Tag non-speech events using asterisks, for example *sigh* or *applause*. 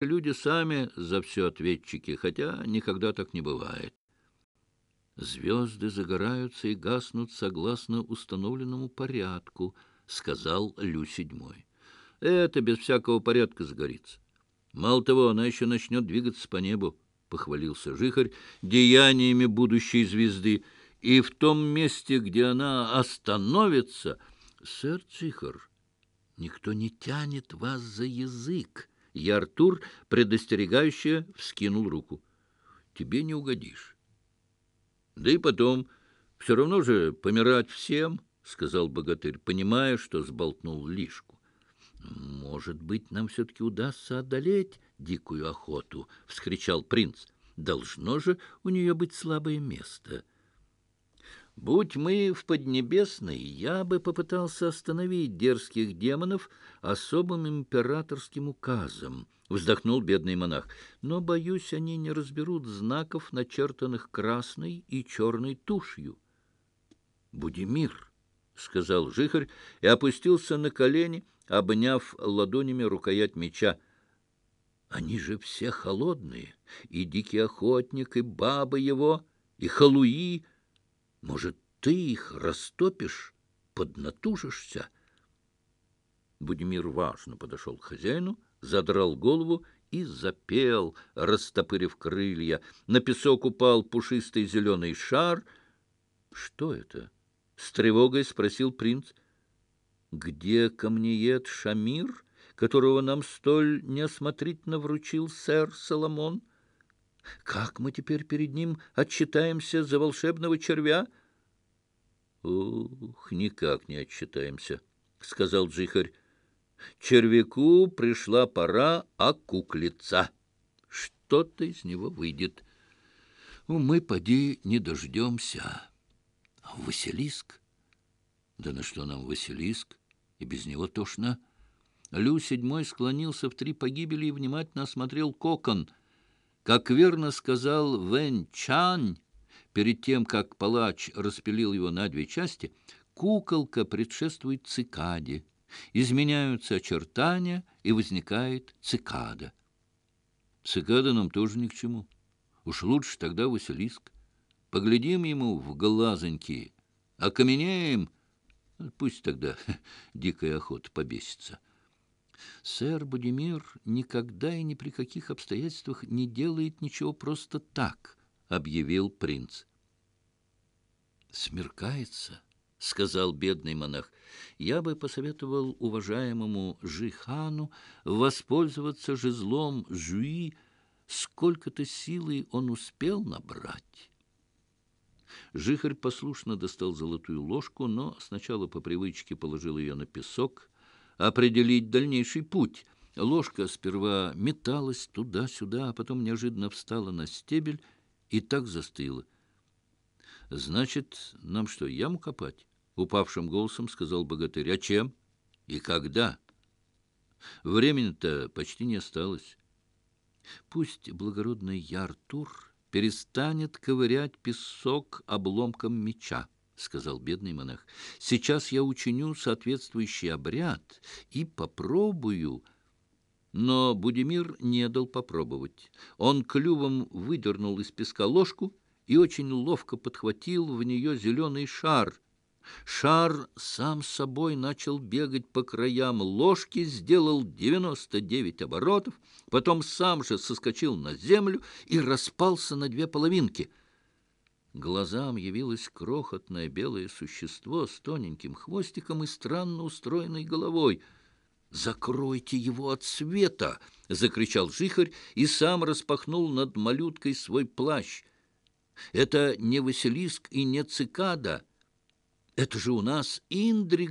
Люди сами за все ответчики, хотя никогда так не бывает. «Звезды загораются и гаснут согласно установленному порядку», — сказал Лю седьмой. «Это без всякого порядка загорится. Мало того, она еще начнет двигаться по небу», — похвалился Жихарь, — «деяниями будущей звезды. И в том месте, где она остановится...» «Сэр Жихарь, никто не тянет вас за язык». Яртур предостерегающе вскинул руку. «Тебе не угодишь». «Да и потом, все равно же помирать всем», — сказал богатырь, понимая, что сболтнул лишку. «Может быть, нам все-таки удастся одолеть дикую охоту», — вскричал принц. «Должно же у нее быть слабое место». Будь мы в Поднебесной, я бы попытался остановить дерзких демонов особым императорским указом, — вздохнул бедный монах. Но, боюсь, они не разберут знаков, начертанных красной и черной тушью. — Будимир, — сказал жихарь и опустился на колени, обняв ладонями рукоять меча. — Они же все холодные, и дикий охотник, и баба его, и халуи — Может, ты их растопишь, поднатужишься? Будимир важно подошел к хозяину, задрал голову и запел, растопырив крылья. На песок упал пушистый зеленый шар. — Что это? — с тревогой спросил принц. — Где камнеед Шамир, которого нам столь неосмотрительно вручил сэр Соломон? — как мы теперь перед ним отчитаемся за волшебного червя? — Ух, никак не отчитаемся, — сказал Джихарь. Червяку пришла пора окуклиться. Что-то из него выйдет. Мы, поди, не дождемся. Василиск? Да на что нам Василиск? И без него тошно. Лю седьмой склонился в три Как верно сказал Вэн Чань, перед тем, как палач распилил его на две части, куколка предшествует цикаде. Изменяются очертания, и возникает цикада. Цикада нам тоже ни к чему. Уж лучше тогда Василиск. Поглядим ему в глазоньки, окаменеем, ну, пусть тогда *laughs* дикая охота побесится». Сэр Будимир никогда и ни при каких обстоятельствах не делает ничего просто так, — объявил принц. «Смеркается», — сказал бедный монах. «Я бы посоветовал уважаемому Жихану воспользоваться жезлом Жуи. Сколько-то силы он успел набрать». Жихарь послушно достал золотую ложку, но сначала по привычке положил ее на песок, определить дальнейший путь. Ложка сперва металась туда-сюда, а потом неожиданно встала на стебель и так застыла. «Значит, нам что, яму копать?» — упавшим голосом сказал богатырь. «А чем? И когда?» «Времени-то почти не осталось. Пусть благородный Яртур перестанет ковырять песок обломком меча» сказал бедный монах. «Сейчас я учиню соответствующий обряд и попробую...» Но Будимир не дал попробовать. Он клювом выдернул из песка ложку и очень ловко подхватил в нее зеленый шар. Шар сам собой начал бегать по краям ложки, сделал 99 оборотов, потом сам же соскочил на землю и распался на две половинки — Глазам явилось крохотное белое существо с тоненьким хвостиком и странно устроенной головой. «Закройте его от света!» — закричал жихарь и сам распахнул над малюткой свой плащ. «Это не Василиск и не цикада. Это же у нас Индрик!»